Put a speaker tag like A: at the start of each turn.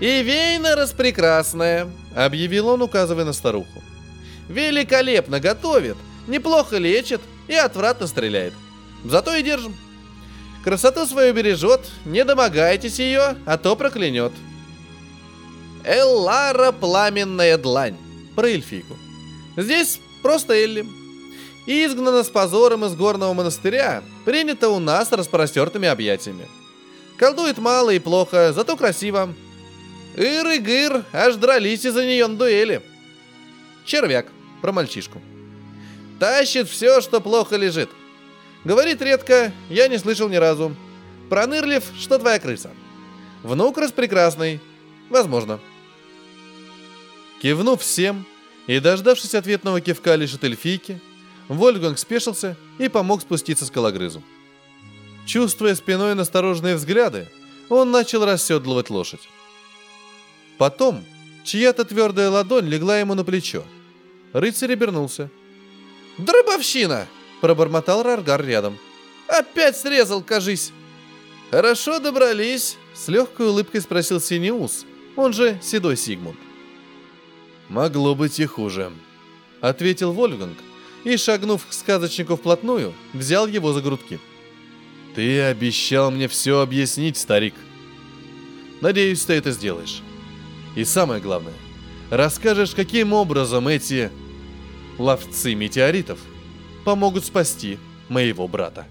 A: «И Вейна распрекрасная», — объявил он, указывая на старуху. «Великолепно готовит, неплохо лечит и отвратно стреляет. Зато и держим. Красоту свою бережет, не домогайтесь ее, а то проклянет». Эллара Пламенная Длань. Про эльфийку. Здесь просто Элли. Изгнана с позором из горного монастыря, принята у нас распростертыми объятиями. Колдует мало и плохо, зато красиво. Ир и Гыр аж дрались из-за нее на дуэли. Червяк. Про мальчишку. Тащит все, что плохо лежит. Говорит редко, я не слышал ни разу. Пронырлив, что твоя крыса. Внук распрекрасный. Возможно. Кивнув всем и дождавшись ответного кивка лишь от эльфийки, Вольфганг спешился и помог спуститься с кологрызу. Чувствуя спиной настороженные взгляды, он начал расседлывать лошадь. Потом чья-то твердая ладонь легла ему на плечо. Рыцарь обернулся. «Дробовщина!» – пробормотал Раргар рядом. «Опять срезал, кажись!» «Хорошо добрались?» – с легкой улыбкой спросил Синеус, он же Седой Сигмунд. «Могло быть и хуже», — ответил Вольфганг и, шагнув к сказочнику вплотную, взял его за грудки. «Ты обещал мне все объяснить, старик. Надеюсь, ты это сделаешь. И самое главное, расскажешь, каким образом эти ловцы метеоритов помогут спасти моего брата».